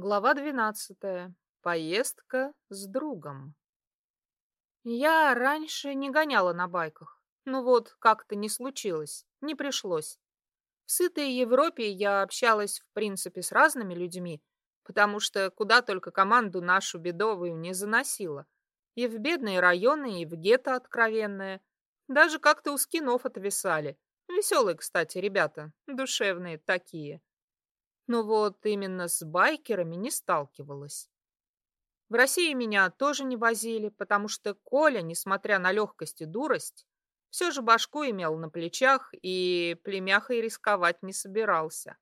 Глава двенадцатая. Поездка с другом. Я раньше не гоняла на байках. Ну вот, как-то не случилось, не пришлось. В сытой Европе я общалась, в принципе, с разными людьми, потому что куда только команду нашу бедовую не заносила. И в бедные районы, и в гетто откровенное. Даже как-то у скинов отвисали. Веселые, кстати, ребята, душевные такие. Но вот именно с байкерами не сталкивалась. В России меня тоже не возили, потому что Коля, несмотря на легкость и дурость, все же башку имел на плечах и племяхой рисковать не собирался.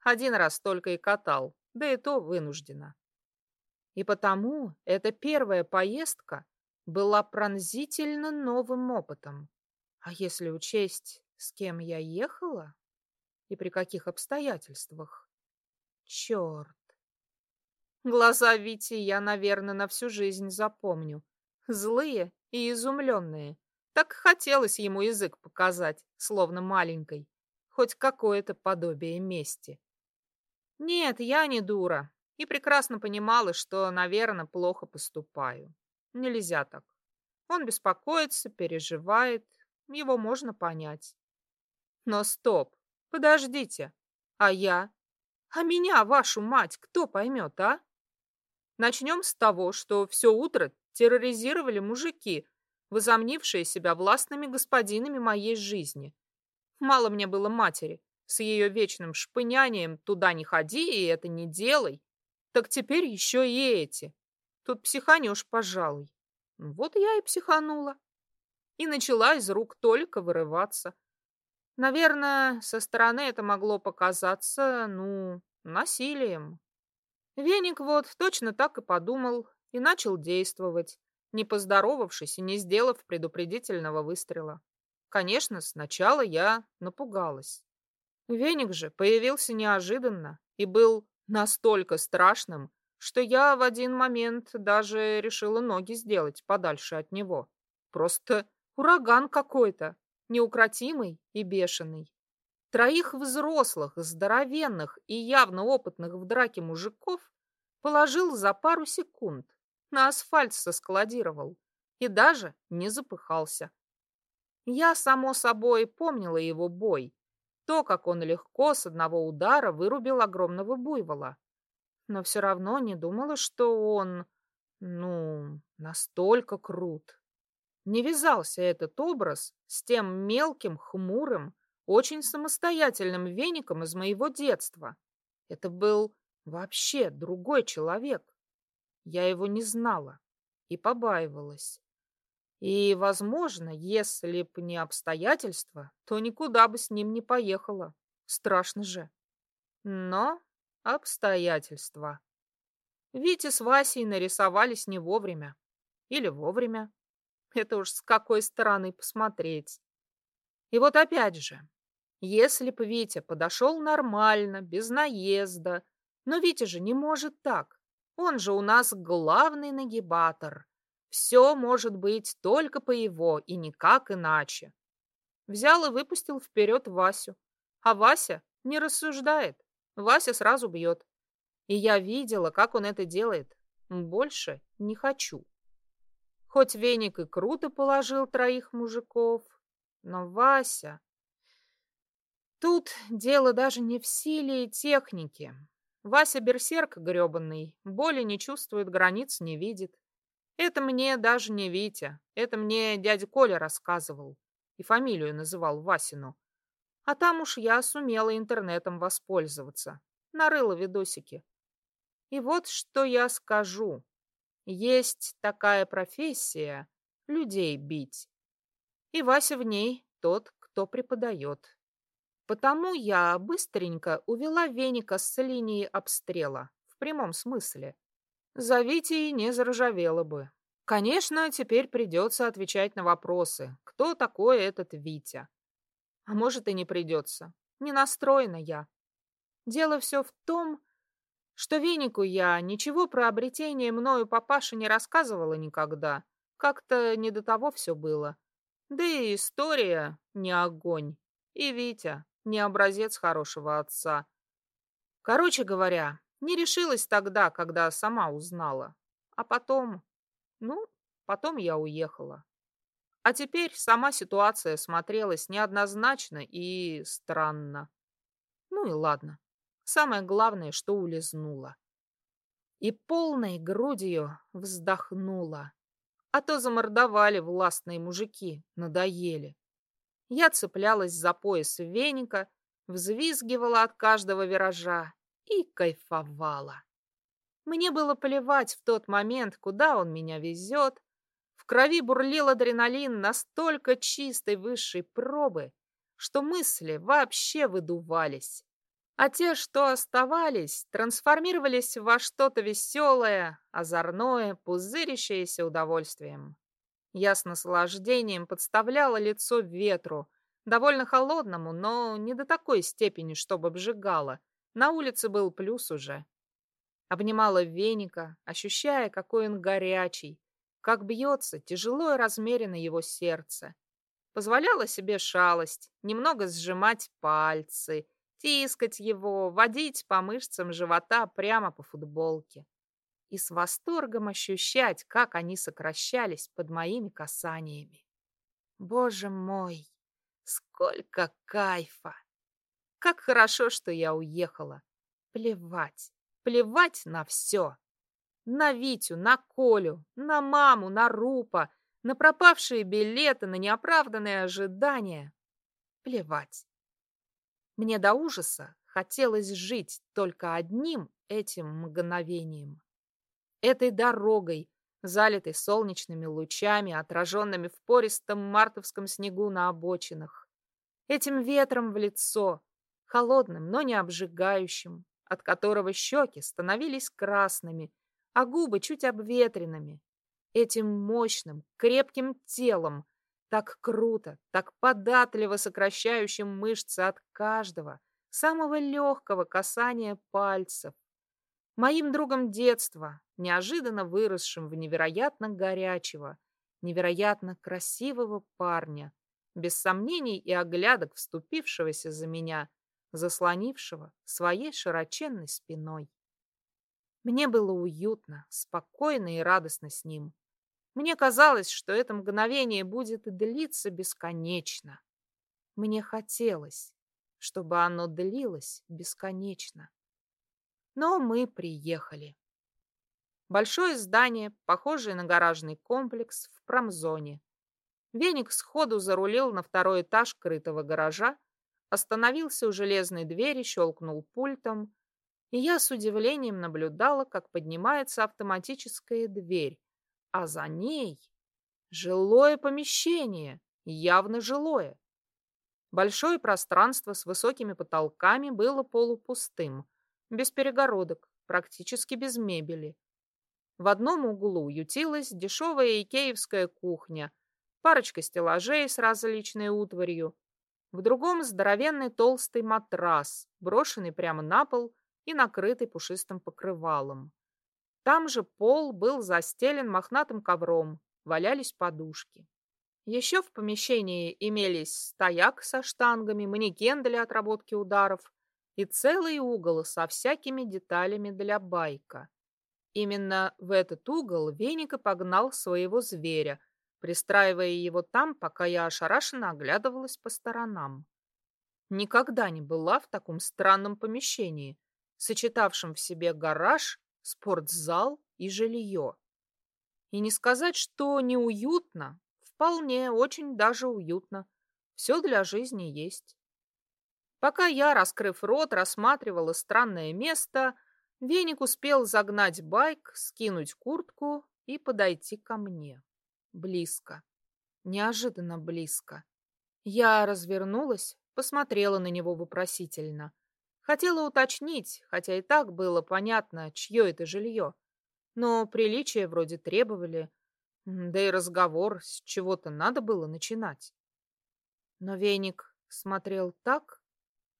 Один раз только и катал, да и то вынужденно. И потому эта первая поездка была пронзительно новым опытом. А если учесть, с кем я ехала и при каких обстоятельствах? Черт! Глаза Вити я, наверное, на всю жизнь запомню. Злые и изумленные. Так хотелось ему язык показать, словно маленькой. Хоть какое-то подобие мести. Нет, я не дура. И прекрасно понимала, что, наверное, плохо поступаю. Нельзя так. Он беспокоится, переживает. Его можно понять. Но стоп, подождите. А я? А меня, вашу мать, кто поймет, а? Начнем с того, что все утро терроризировали мужики, возомнившие себя властными господинами моей жизни. Мало мне было матери, с ее вечным шпынянием «туда не ходи и это не делай». Так теперь еще и эти. Тут психанешь, пожалуй. Вот я и психанула. И начала из рук только вырываться. Наверное, со стороны это могло показаться, ну, насилием. Веник вот точно так и подумал и начал действовать, не поздоровавшись и не сделав предупредительного выстрела. Конечно, сначала я напугалась. Веник же появился неожиданно и был настолько страшным, что я в один момент даже решила ноги сделать подальше от него. Просто ураган какой-то, неукротимый и бешеный. Троих взрослых, здоровенных и явно опытных в драке мужиков положил за пару секунд, на асфальт соскладировал и даже не запыхался. Я, само собой, помнила его бой, то, как он легко с одного удара вырубил огромного буйвола. Но все равно не думала, что он, ну, настолько крут. Не вязался этот образ с тем мелким, хмурым, очень самостоятельным веником из моего детства. Это был вообще другой человек. Я его не знала и побаивалась. И, возможно, если б не обстоятельства, то никуда бы с ним не поехала. Страшно же. Но обстоятельства. Витя с Васей нарисовались не вовремя. Или вовремя. Это уж с какой стороны посмотреть. И вот опять же, если бы Витя подошел нормально, без наезда, но Витя же не может так. Он же у нас главный нагибатор. Все может быть только по его и никак иначе. Взял и выпустил вперед Васю. А Вася не рассуждает. Вася сразу бьет. И я видела, как он это делает. Больше не хочу. Хоть веник и круто положил троих мужиков, но Вася... Тут дело даже не в силе и технике. Вася берсерк гребанный, боли не чувствует, границ не видит. Это мне даже не Витя, это мне дядя Коля рассказывал и фамилию называл Васину. А там уж я сумела интернетом воспользоваться, нарыла видосики. И вот что я скажу. Есть такая профессия — людей бить. И Вася в ней тот, кто преподает. Потому я быстренько увела веника с линии обстрела, в прямом смысле. За Витей не заржавело бы. Конечно, теперь придется отвечать на вопросы, кто такой этот Витя. А может и не придется. Не настроена я. Дело все в том, что Венику я ничего про обретение мною папаши не рассказывала никогда. Как-то не до того все было. Да и история не огонь. И Витя не образец хорошего отца. Короче говоря, Не решилась тогда, когда сама узнала. А потом... Ну, потом я уехала. А теперь сама ситуация смотрелась неоднозначно и странно. Ну и ладно. Самое главное, что улизнула. И полной грудью вздохнула. А то замордовали властные мужики, надоели. Я цеплялась за пояс веника, взвизгивала от каждого виража и кайфовала. Мне было плевать в тот момент, куда он меня везет. В крови бурлил адреналин настолько чистой высшей пробы, что мысли вообще выдувались. А те, что оставались, трансформировались во что-то веселое, озорное, пузырящееся удовольствием. Я с наслаждением подставляла лицо ветру, довольно холодному, но не до такой степени, чтобы обжигало. На улице был плюс уже. Обнимала веника, ощущая, какой он горячий, как бьется тяжело и размеренно его сердце. Позволяла себе шалость, немного сжимать пальцы, тискать его, водить по мышцам живота прямо по футболке и с восторгом ощущать, как они сокращались под моими касаниями. Боже мой, сколько кайфа! Как хорошо, что я уехала. Плевать, плевать на все. На Витю, на Колю, на маму, на Рупа, на пропавшие билеты, на неоправданные ожидания. Плевать. Мне до ужаса хотелось жить только одним этим мгновением. Этой дорогой, залитой солнечными лучами, отраженными в пористом мартовском снегу на обочинах, этим ветром в лицо, холодным, но не обжигающим, от которого щеки становились красными, а губы чуть обветренными, этим мощным, крепким телом, так круто, так податливо сокращающим мышцы от каждого, самого легкого касания пальцев, моим другом детства, неожиданно выросшим в невероятно горячего, невероятно красивого парня, без сомнений и оглядок вступившегося за меня, заслонившего своей широченной спиной. Мне было уютно, спокойно и радостно с ним. Мне казалось, что это мгновение будет длиться бесконечно. Мне хотелось, чтобы оно длилось бесконечно. Но мы приехали. Большое здание, похожее на гаражный комплекс в промзоне. Веник сходу зарулил на второй этаж крытого гаража, остановился у железной двери, щелкнул пультом, и я с удивлением наблюдала, как поднимается автоматическая дверь, а за ней жилое помещение, явно жилое. Большое пространство с высокими потолками было полупустым, без перегородок, практически без мебели. В одном углу ютилась дешевая икеевская кухня, парочка стеллажей с различной утварью, в другом здоровенный толстый матрас, брошенный прямо на пол и накрытый пушистым покрывалом. Там же пол был застелен мохнатым ковром, валялись подушки. Еще в помещении имелись стояк со штангами, манекен для отработки ударов, и целый угол со всякими деталями для байка. Именно в этот угол Веника погнал своего зверя, пристраивая его там, пока я ошарашенно оглядывалась по сторонам. Никогда не была в таком странном помещении, сочетавшем в себе гараж, спортзал и жилье. И не сказать, что неуютно, вполне, очень даже уютно. Все для жизни есть. Пока я, раскрыв рот, рассматривала странное место, Веник успел загнать байк, скинуть куртку и подойти ко мне. Близко. Неожиданно близко. Я развернулась, посмотрела на него вопросительно. Хотела уточнить, хотя и так было понятно, чье это жилье. Но приличия вроде требовали, да и разговор с чего-то надо было начинать. Но веник смотрел так,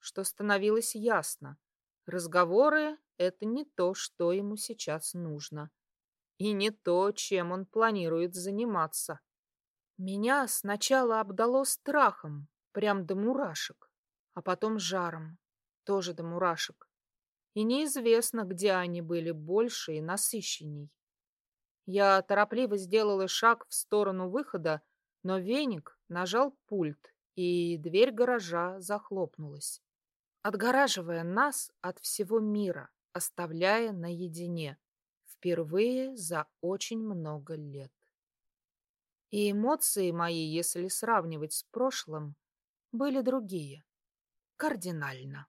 что становилось ясно. Разговоры — это не то, что ему сейчас нужно. И не то, чем он планирует заниматься. Меня сначала обдало страхом, прям до мурашек, а потом жаром, тоже до мурашек. и неизвестно, где они были больше и насыщенней. Я торопливо сделала шаг в сторону выхода, но веник нажал пульт, и дверь гаража захлопнулась, отгораживая нас от всего мира, оставляя наедине, впервые за очень много лет. И эмоции мои, если сравнивать с прошлым, были другие, кардинально.